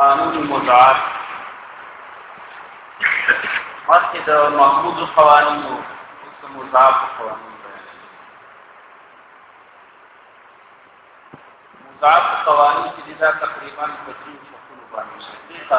قانون مزار مخکې د محمود قوانینو اوس د مزار قوانین مزار قوانین چې دا تقریبا په دې شکل باندې شته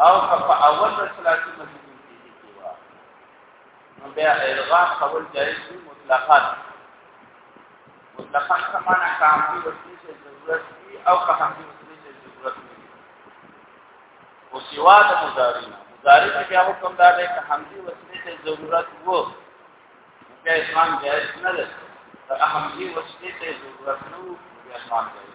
او په اول رسالت مجبور کیږي کیوا نو بیا الغاء قول جائز دی مطلقاً مطلقاً سمانا کاملی وسیله سے ضرورت دی او کاملی وسیله سے ضرورت دی او سوا د مضارع مضارع کې بیا حکم دا دی چې کاملی وسیله سے ضرورت وو بیا اسلام جائز نه ده کاملی وسیله سے ضرورت نو بیا اسلام جائز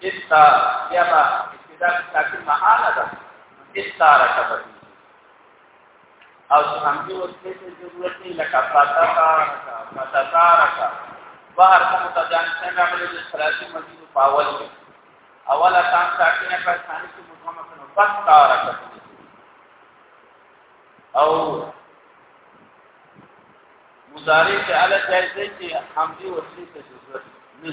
استا یا با ابتدا کې ساکن محاله ده استا رکبه او څنګه ورته څه ضرورت نه لکه فاتا کا فاتا کا کا بهر کوم ته ځان څنګه باندې د سلاسي مسجد په اول کې اوله تام ساکنه کا ثاني کې مدغمه کنه فاتا رکبه او مضارع کې اله جایزه کې حمدي ورته څه ضرورت نه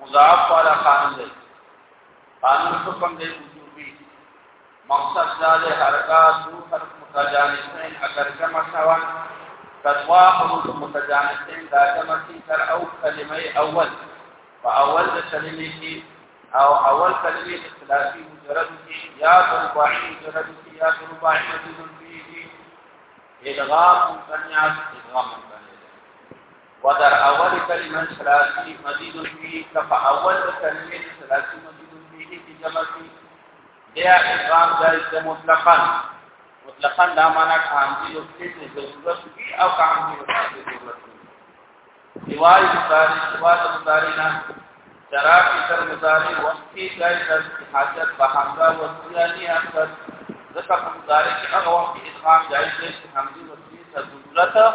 مضاف والا قانون دی قانون حکم دی وجوبي مقصد دا دی حرکات دو حرف متجانسین اگر جمع شوان تدوا حروف متجانسین دا جمع کی تر او کلمه اول په اول د کلمې کې او اول کلمې د ثلاثي مجرد کې یا د رباعي مجرد کې یا د رباعي مجرد کې ادغام ممتنع ادغام ممتنع ودر اول کلمه ثلاثی مزید فی کف اول کلمه ثلاثی مزید فی کی جمع فی دیا ادغام جائز ده مطلقا مطلقا دا معنا کامل او څه ضرورت کی او کامل او څه ضرورت کی سوای مضارع سوای مضارع نه شراب کی تر مضارع وقت کی جائز ده حاجت بهانګه او سیانی اکثر ځکه مضارع هغه وخت ادغام جائز ده حمزه او څه ضرورت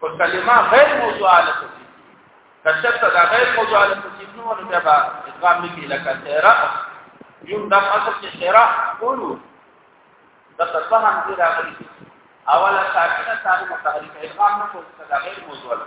په کلمه غیر موضوعاله تصیب کشت دا غیر موضوعاله تصیب نو نو بیا ادغام نکی لکه سیرا یوم دا اصل چې سیرا قولو دا تصحن دی راغلی اوله ساکنه ثاني متحرکه ادغام نه کوي دا غیر موضوعاله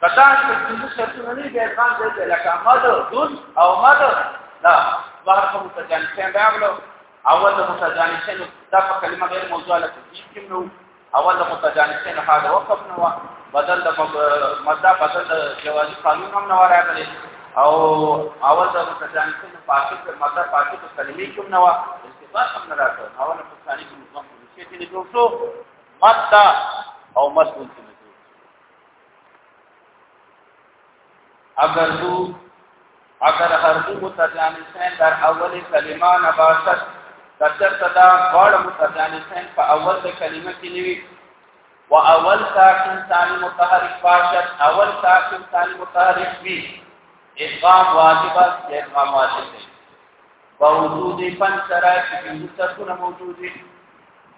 کدا چې څنګه شرطونه نه دي ځان دې لکه احمد دون او مد دا ورته متجانسین راغلو اول د متجانسین دا په کلمه غیر موضوع له تفصیل نو اول د متجانسین هغه وقف نو بدل د مدا بدل د جوازي قانون هم نه راغلی او اول د متجانسین فاسد مدا فاسد کلمې کوم نو استفاده هم نه راغله اول په ثاني کې مضمون کې چې جوړ شو مدا او مسئول اگر دو اگر هر دو متجانسین در اول کلمه نباشد کچر تدا غړ متجانسین په اول د کلمه کې نیوي و اول ساکن ثانی متحرک باشد اول ساکن ثانی متحرک وی ادغام واجب است ادغام واجب دی باوجود پنځ سره چې پنځه سرونه موجود دي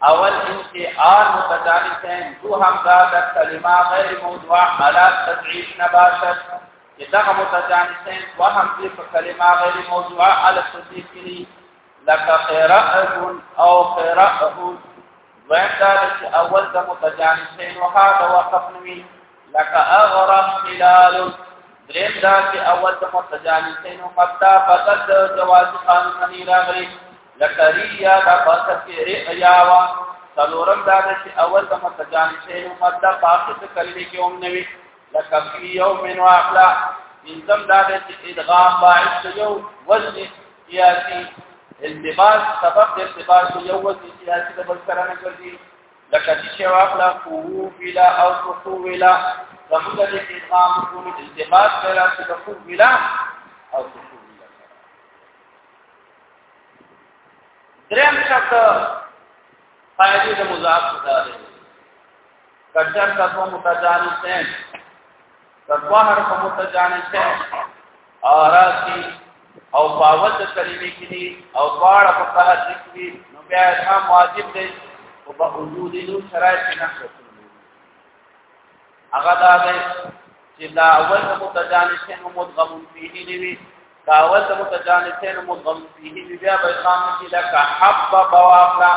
اول انتعال متدارک ہیں دو ہم دادا کلمہ غیر موضوع علا تدعیش نباشت کہ دغه متجانس ہیں دو ہم دی پا کلمہ غیر موضوع علا تدعیش کنی لکا خیرعن او خیرعن دویم دادا چی اول دا متجانس ہیں وحاد وقف نوی لکه اغرم ملال دریم دا چې اول د متجانسینو مبدا بدل د جواز قانون نه راغلی لکه ریا دا پاسه کې ریا وا څلورم دا چې اول د متجانسینو مبدا پاسه د کلمې کې هم نوي لکه فی یوم واخلا انزم دا چې ادغام باعث یو وزن سیاسی التباس سبب د التباس یو وزن سیاسی د بل سره نه کوي لکه چې واخلا قوو بلا او قوو بلا زموږ د ادغام ټول التباس پیدا چې د قوو بلا او قوو بلا دریم شرط فائدې د مضاف ده کچر تاسو متجانسین تطهر په متجانس اراسی او باوت کلمې کې دي او باړه په کله ذکري نو بیا هم واجب دی او په وجود دې شرایط نه شته هغه دا دی چې دا اول متجانسین او مدغم فيه دی وی دا اول متجانسین او مدغم فيه دی بیا به قام کې دا حب بواقلا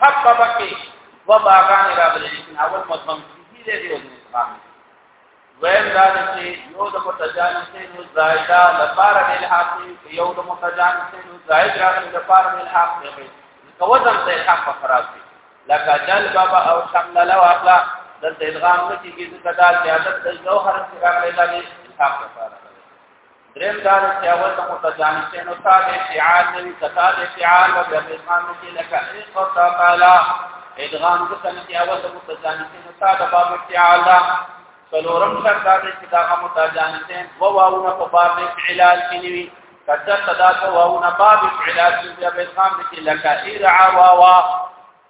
حب بکی و باغان راغلی اول مدغم فيه دی او مدغم دویم دا چې یو د متجانسین او زائدا لپاره د الحاق یو د متجانسین او زائد راغلی لپاره د الحاق دی نو وزن ته الحاق په خراب دی لکه جل بابا او شمل لو اخلا د ادغام نه کیږي ځکه دا زیادت د یو حرف راغلی لګي الحاق لپاره دریم دا چې اول ته متجانس ته نو تابع فعال نه وي تابع فعال او بیا ادغام کې لکه اقط تعالی ادغام کې څنګه چې اول ته متجانس ته نو تابع باب فعال دا څلورم شرط دا چې دا متجانس ته و واونه په باب فعال کې نیوي کچا صدا ته واونه باب فعال کې بیا ادغام کې لکه ارعا واوا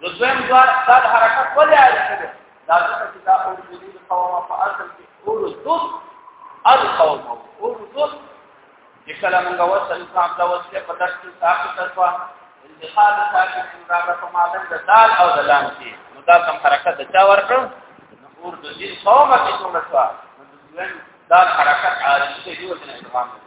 نو زم دا د حرکت ولې عارف دی دا څه چې دا او دې قوم په اصل کې اول دوس ال قوم اول دوس چې کله موږ وصل اسلام دا وصل په دغه کې تاسو تاسو انتخاب تاسو راغله په ماده د دال او د لام کې نو دا کوم حرکت د چا ورکړ نو اور د دې قوم کې څومره شو دا حرکت عارف دی یو څه نه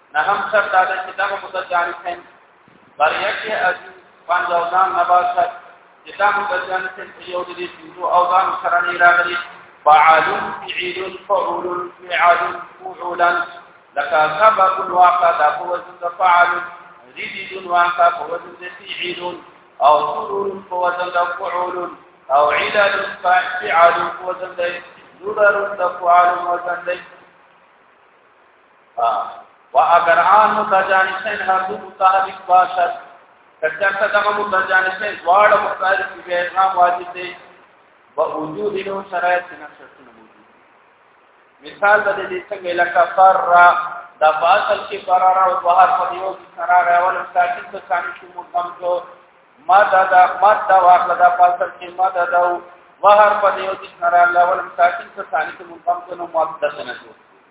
نه هم څه دا چې دا متجاني سن بریا کې از باندې او ځان نباشت چې دا متجاني سن یو دې څو او ځان سره نه راغلي فعال فعيل فعول فعال فعولا لك سبب واقع دا په وزن د فعال ريد واقع په وزن د فعيل او سرور په وزن د فعول او علل فعال په وزن د ضرر د فعال وزن دی وا اگر آن متجانسین هر دو متحرک باشد کچرته دغه متجانسین دواړه متحرک بیا اسلام واجب دی با وجود نو شرایط نه شرطونه موجود مثال د دې څنګه لکه فر را دا فاصل کې فرار او بهر په یو کې فرار اول ساکن ته ثاني شو مقام جو ما دا دا ما دا واخله دا فاصل کې ما دا دا بهر په یو کې فرار اول ساکن ته ثاني شو مقام جو نو مؤدد نه شو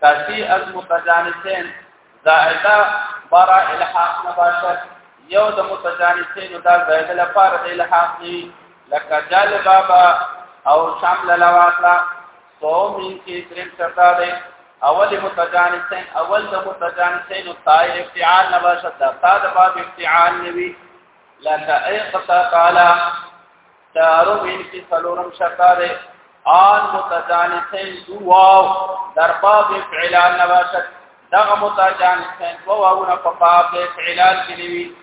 کاشی از متجانسین زائده برا الحاق نباشد یو د متجانسین دا زائده لپاره د الحاق دی لکه جال بابا او شامل لواطلا سو مین کی درم چرتا دی اول متجانسین اول د متجانسین او تای افتعال نباشد دا تا د باب افتعال نوی لکه ایقتا تعالی تارو مين کې څلورم شکار آن متجانسین دو واو در باب فعلان نباشد دغه متجانسین دو واونا په باب فعلان کې نیوی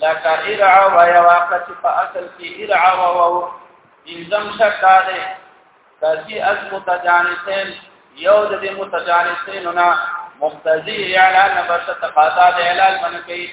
لکه ارعا و یواقع چې په اصل کې ارعا و واو انزم شکار کسی از متجانسین یو د دې متجانسینونه مقتضی اعلان نباشد تقاضا د اعلان منکی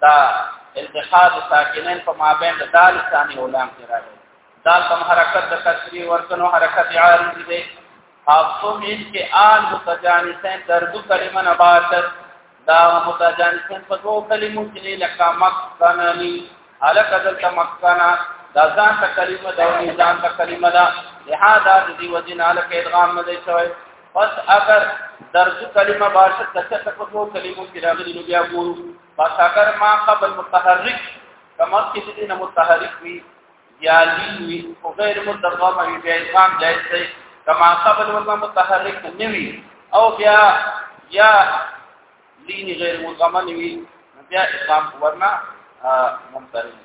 دا التحاد ساکنین په مابین د دال ثاني علام کې راغلی دا کوم حرکت د کسری ورکنو حرکت عارض دی حاصل ان کې آن متجانسین درد کلمه نباتت دا متجانسین په دوه کلمو کې لکه مکاننی الک دلته مکانا دا ځان ته کلمه دا ځان ته کلمه دا لہذا د دې وجه نه الک ادغام نه دی شوی پس اگر درس کلمه باشه تکه تکه کو کلمو کې راغلي نو بیا ګورو پس اگر ما قبل متحرک کما کې دې نه متحرک وي یا لی وي او غیر متضامه وي بیا ادغام جائز دی کما قبل ولا متحرک نه وي او بیا یا لین غیر متضامه وي بیا ادغام ورنه ممتنع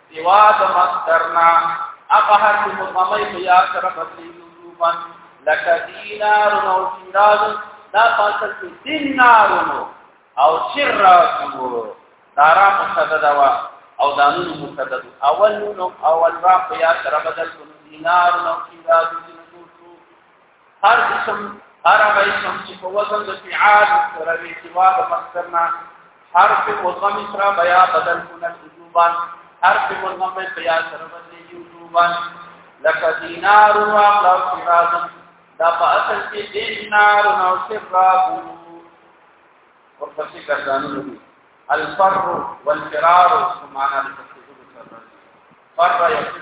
سوا د مصدرنا هغه هر چې مضمای په یا سره بدلی وجوبا لکه دینار او سراج دا پاتل کې دینار او سراج دارا مصدد وا او دانون مصدد اول نو اول را په یا سره بدل کړو دینار او سراج هر اسم هر هغه اسم چې په وزن د فعال سره وي چې وا د مصدر نه حرف مضم سره بیا بدل کونه وجوبان حرف مضم بیا سره بدلی وجوبان لکه دینار او اخلاق سراج دا په اصل کې دینار او سراج ورپسې ګرځانو دي الفر والفرار سمعنا لتفسير الفر يفر